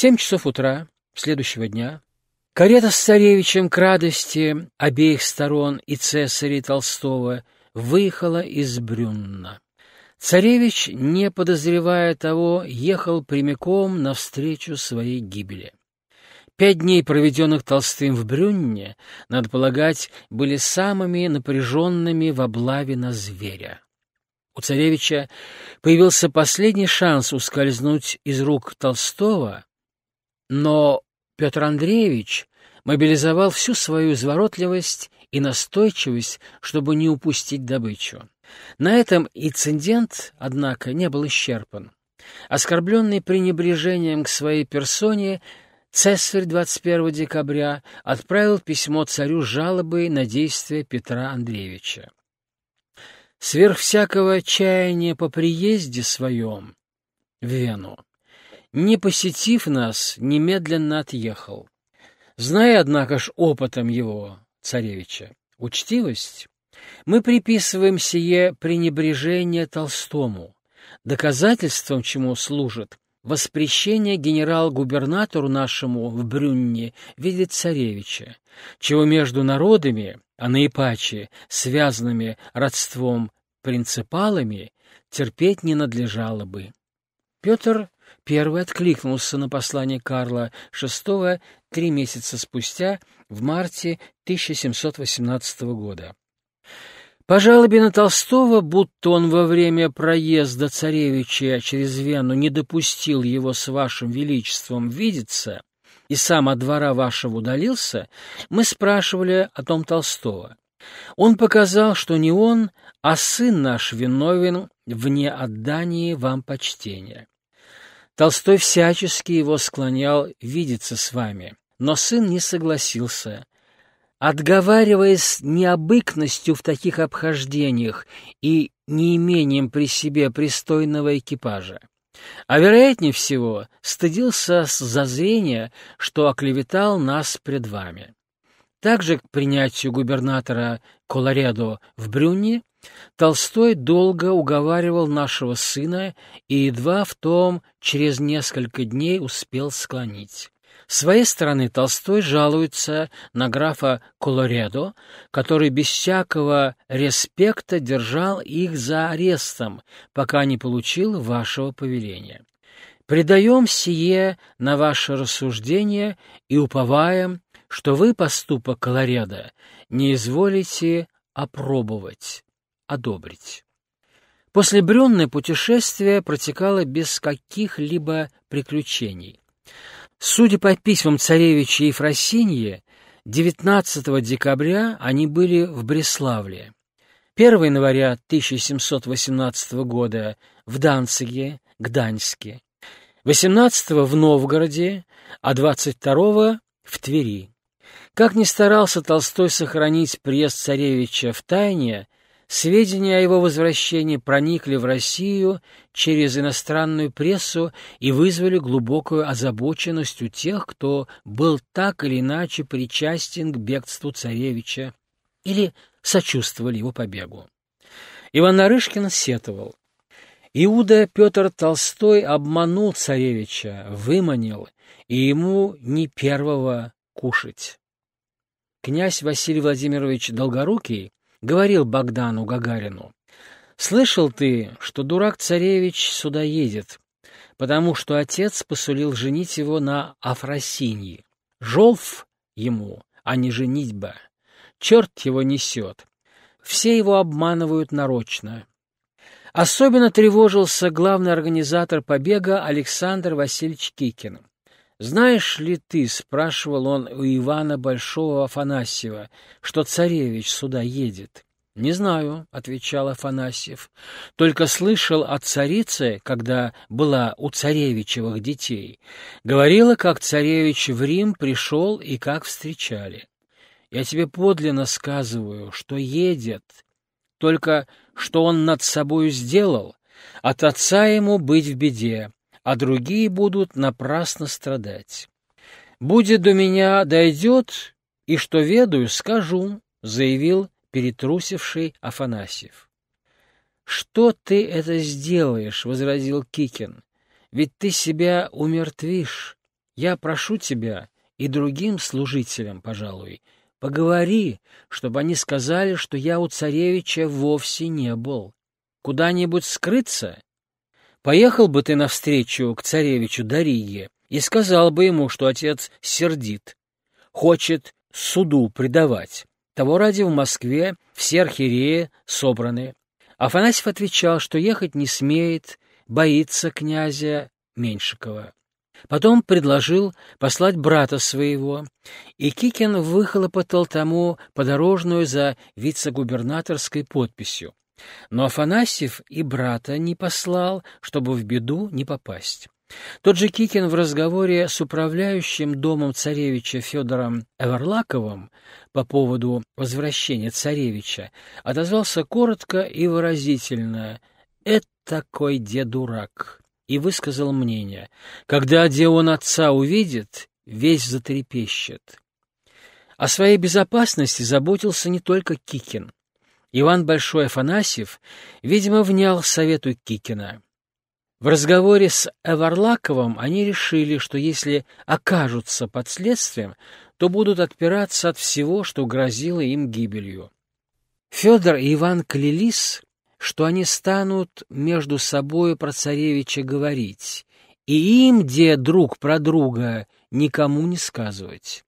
Семь часов утра следующего дня карета с царевичем к радости обеих сторон и цесарей Толстого выехала из Брюнна. Царевич, не подозревая того, ехал прямиком навстречу своей гибели. Пять дней, проведенных Толстым в Брюнне, надо полагать, были самыми напряженными в облаве на зверя. У царевича появился последний шанс ускользнуть из рук Толстого, но Петр Андреевич мобилизовал всю свою изворотливость и настойчивость, чтобы не упустить добычу. На этом инцидент, однако, не был исчерпан. Оскорбленный пренебрежением к своей персоне, Цесарь 21 декабря отправил письмо царю жалобой на действия Петра Андреевича. Сверх всякого чаяния по приезде своем в Вену, не посетив нас, немедленно отъехал. Зная, однако ж, опытом его, царевича, учтивость, мы приписываем сие пренебрежение Толстому, доказательством чему служит воспрещение генерал-губернатору нашему в Брюнне видеть царевича, чего между народами, а наипаче связанными родством принципалами, терпеть не надлежало бы. Петр первый откликнулся на послание Карла VI три месяца спустя, в марте 1718 года. По жалобе на Толстого, будто он во время проезда царевича через Вену не допустил его с вашим величеством видеться и сам от двора вашего удалился, мы спрашивали о том Толстого. Он показал, что не он, а сын наш виновен в неотдании вам почтения. Толстой всячески его склонял видеться с вами, но сын не согласился — Отговариваясь необыкностью в таких обхождениях и неимением при себе пристойного экипажа, а вероятнее всего стыдился с зазрения, что оклеветал нас пред вами. Также к принятию губернатора Колоредо в Брюнне Толстой долго уговаривал нашего сына и едва в том через несколько дней успел склонить. С своей стороны Толстой жалуется на графа Колоредо, который без всякого респекта держал их за арестом, пока не получил вашего повеления. Предаем сие на ваше рассуждение и уповаем, что вы поступок Колоредо не изволите опробовать, одобрить. После брюнное путешествие протекало без каких-либо приключений. Судя по письмам царевича Ефросинья, 19 декабря они были в Бреславле. 1 января 1718 года в Данциге, Гданьске, 18 в Новгороде, а 22 в Твери. Как ни старался Толстой сохранить приезд царевича в тайне, Сведения о его возвращении проникли в Россию через иностранную прессу и вызвали глубокую озабоченность у тех, кто был так или иначе причастен к бегству царевича или сочувствовали его побегу. Иван Нарышкин сетовал. Иуда Петр Толстой обманул царевича, выманил, и ему не первого кушать. Князь Василий Владимирович Долгорукий говорил Богдану Гагарину, «Слышал ты, что дурак-царевич сюда едет, потому что отец посулил женить его на Афросиньи. Жолф ему, а не женитьба. Черт его несет. Все его обманывают нарочно». Особенно тревожился главный организатор побега Александр Васильевич Кикин. «Знаешь ли ты, — спрашивал он у Ивана Большого Афанасьева, — что царевич сюда едет?» «Не знаю», — отвечал Афанасьев, — «только слышал от царицы, когда была у царевичевых детей. Говорила, как царевич в Рим пришел и как встречали. Я тебе подлинно сказываю, что едет, только что он над собою сделал, от отца ему быть в беде, а другие будут напрасно страдать. «Будет до меня дойдет, и что ведаю, скажу», — заявил перетрусивший Афанасьев. «Что ты это сделаешь?» — возразил Кикин. «Ведь ты себя умертвишь. Я прошу тебя и другим служителям, пожалуй, поговори, чтобы они сказали, что я у царевича вовсе не был. Куда-нибудь скрыться? Поехал бы ты навстречу к царевичу Дариге и сказал бы ему, что отец сердит, хочет суду предавать. Того ради в Москве все архиереи собраны. Афанасьев отвечал, что ехать не смеет, боится князя Меньшикова. Потом предложил послать брата своего, и Кикин выхлопотал тому подорожную за вице-губернаторской подписью. Но Афанасьев и брата не послал, чтобы в беду не попасть. Тот же Кикин в разговоре с управляющим домом царевича Федором Эверлаковым по поводу возвращения царевича отозвался коротко и выразительно «Это такой дедурак» и высказал мнение «Когда Дион отца увидит, весь затрепещет». О своей безопасности заботился не только Кикин. Иван Большой Афанасьев, видимо, внял совету Кикина. В разговоре с Эварлаковым они решили, что если окажутся под следствием, то будут отпираться от всего, что грозило им гибелью. Федор и Иван клялись, что они станут между собой про царевича говорить, и им, где друг про друга, никому не сказывать.